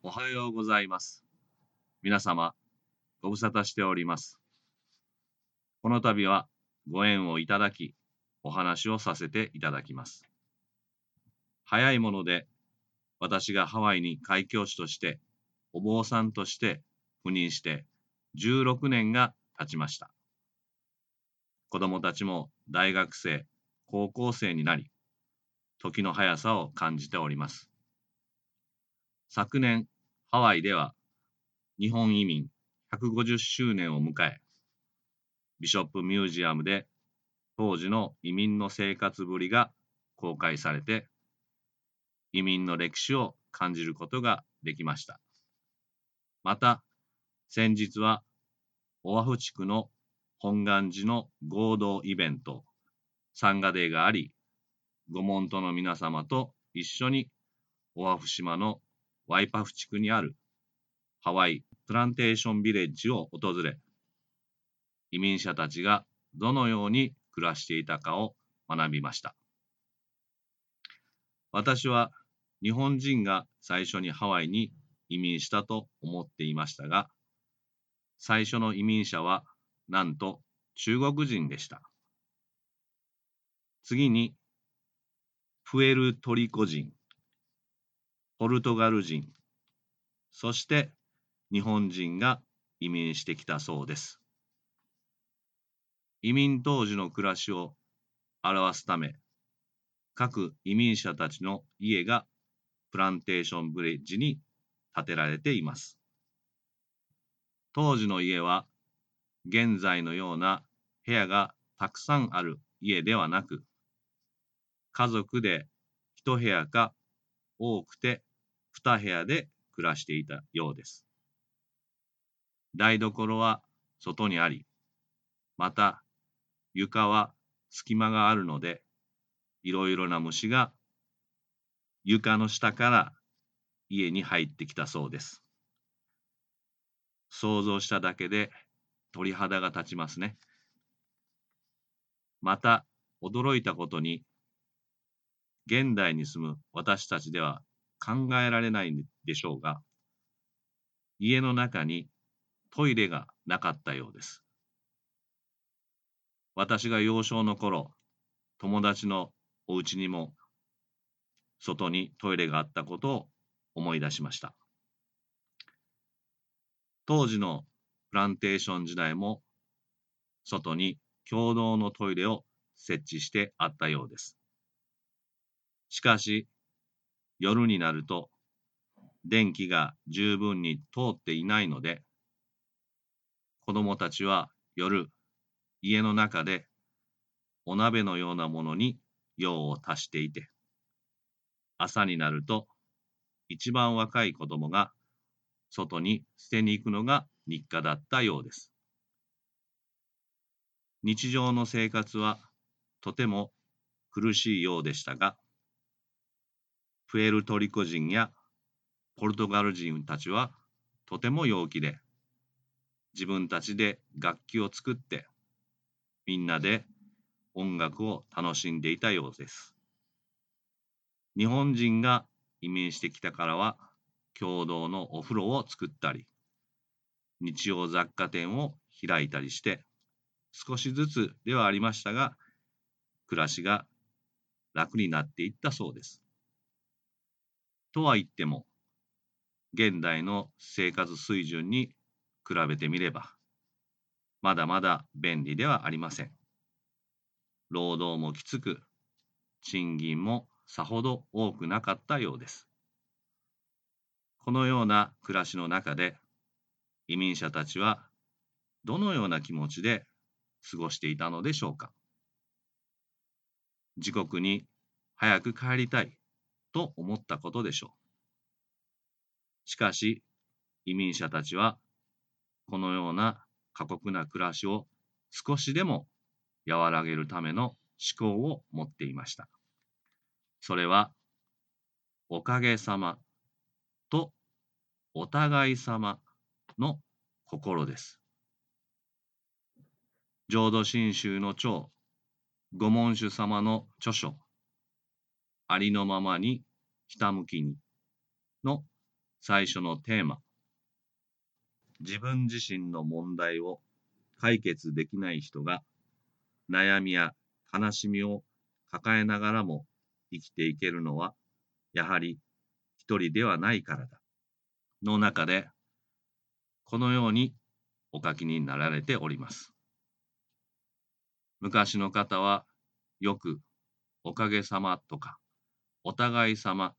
おはようございます。皆様、ご無沙汰しております。この度はご縁をいただき、お話をさせていただきます。早いもので、私がハワイに開教師として、お坊さんとして赴任して16年が経ちました。子供たちも大学生、高校生になり、時の速さを感じております。昨年、ハワイでは日本移民150周年を迎え、ビショップミュージアムで当時の移民の生活ぶりが公開されて、移民の歴史を感じることができました。また、先日はオアフ地区の本願寺の合同イベント、サンガデーがあり、ご門徒の皆様と一緒にオアフ島のワイパフ地区にあるハワイプランテーションビレッジを訪れ、移民者たちがどのように暮らしていたかを学びました。私は日本人が最初にハワイに移民したと思っていましたが、最初の移民者はなんと中国人でした。次に、プエルトリコ人、ポルトガル人、そして日本人が移民してきたそうです。移民当時の暮らしを表すため、各移民者たちの家がプランテーションブリッジに建てられています。当時の家は現在のような部屋がたくさんある家ではなく、家族で一部屋か多くて二部屋で暮らしていたようです。台所は外にあり、また床は隙間があるので、いろいろな虫が床の下から家に入ってきたそうです。想像しただけで鳥肌が立ちますね。また驚いたことに、現代に住む私たちでは考えられないでしょうが、家の中にトイレがなかったようです。私が幼少の頃、友達のお家にも外にトイレがあったことを思い出しました。当時のプランテーション時代も外に共同のトイレを設置してあったようです。しかし夜になると電気が十分に通っていないので子供たちは夜家の中でお鍋のようなものに用を足していて朝になると一番若い子供が外に捨てに行くのが日課だったようです。日常の生活はとても苦しいようでしたが、プエルトリコ人やポルトガル人たちはとても陽気で、自分たちで楽器を作って、みんなで音楽を楽しんでいたようです。日本人が移民してきたからは、共同のお風呂を作ったり、日用雑貨店を開いたりして、少しずつではありましたが、暮らしが楽になっていったそうです。とは言っても、現代の生活水準に比べてみれば、まだまだ便利ではありません。労働もきつく、賃金もさほど多くなかったようです。このような暮らしの中で、移民者たちはどのような気持ちで過ごしていたのでしょうか。自国に早く帰りたいと思ったことでしょう。しかし、移民者たちはこのような過酷な暮らしを少しでも和らげるための思考を持っていました。それは、おかげさまとお互い様の心です。浄土真宗の長、御門主様の著書、ありのままにひたむきにの最初のテーマ。自分自身の問題を解決できない人が悩みや悲しみを抱えながらも生きていけるのはやはり一人ではないからだ。の中でこのようにお書きになられております。昔の方はよくおかげさまとかお互い様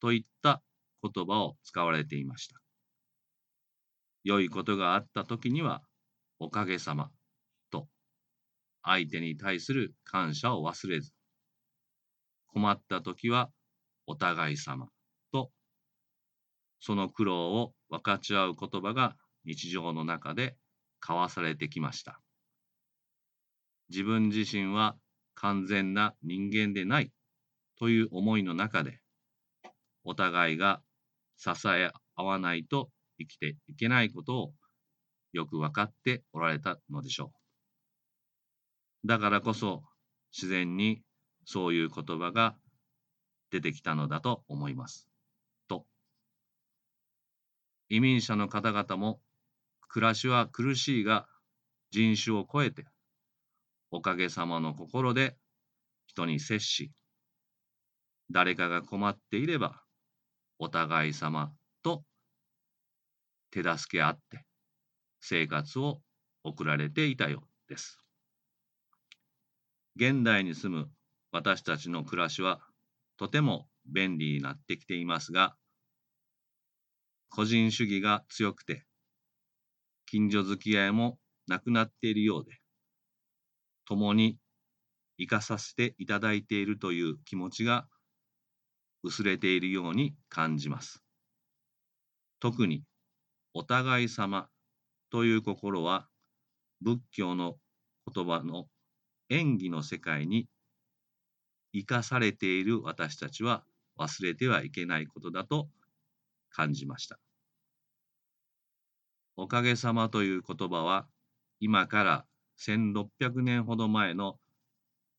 といった言葉を使われていました。良いことがあった時にはおかげさまと相手に対する感謝を忘れず困った時はお互い様とその苦労を分かち合う言葉が日常の中で交わされてきました。自分自身は完全な人間でないという思いの中でお互いが支え合わないと生きていけないことをよく分かっておられたのでしょう。だからこそ自然にそういう言葉が出てきたのだと思います。と。移民者の方々も暮らしは苦しいが人種を超えておかげさまの心で人に接し誰かが困っていればお互い様と手助け合って生活を送られていたようです。現代に住む私たちの暮らしはとても便利になってきていますが個人主義が強くて近所付き合いもなくなっているようで共に生かさせていただいているという気持ちが薄れているように感じます。特にお互い様という心は仏教の言葉の演技の世界に生かされている私たちは忘れてはいけないことだと感じました。おかげさまという言葉は今から1600年ほど前の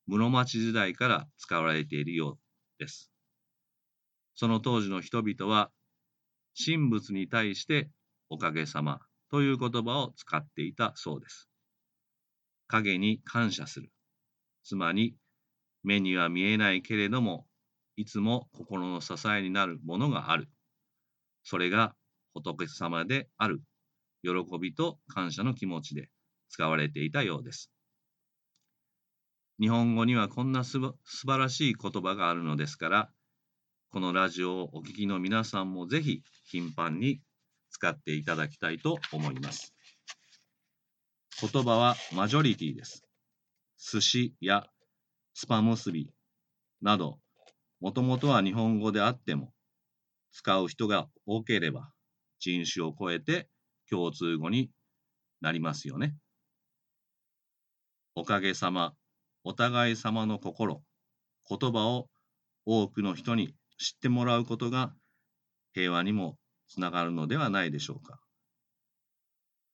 室町時代から使われているようです。その当時の人々は神仏に対しておかげさまという言葉を使っていたそうです。影に感謝する。つまり目には見えないけれどもいつも心の支えになるものがある。それが仏様である喜びと感謝の気持ちで使われていたようです。日本語にはこんなす素晴らしい言葉があるのですから、このラジオをお聞きの皆さんもぜひ頻繁に使っていただきたいと思います。言葉はマジョリティです。寿司やスパ結びなど、もともとは日本語であっても、使う人が多ければ人種を超えて共通語になりますよね。おかげさま、お互い様の心、言葉を多くの人に知ってもらうことが平和にもつながるのではないでしょうか。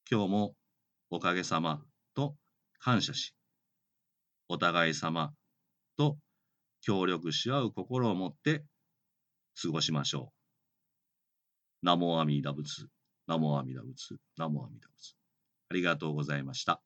今日もおかげさまと感謝し、お互い様と協力し合う心を持って過ごしましょう。ナモアミダ仏、ナモアミダ仏、ナモアミダ仏。ありがとうございました。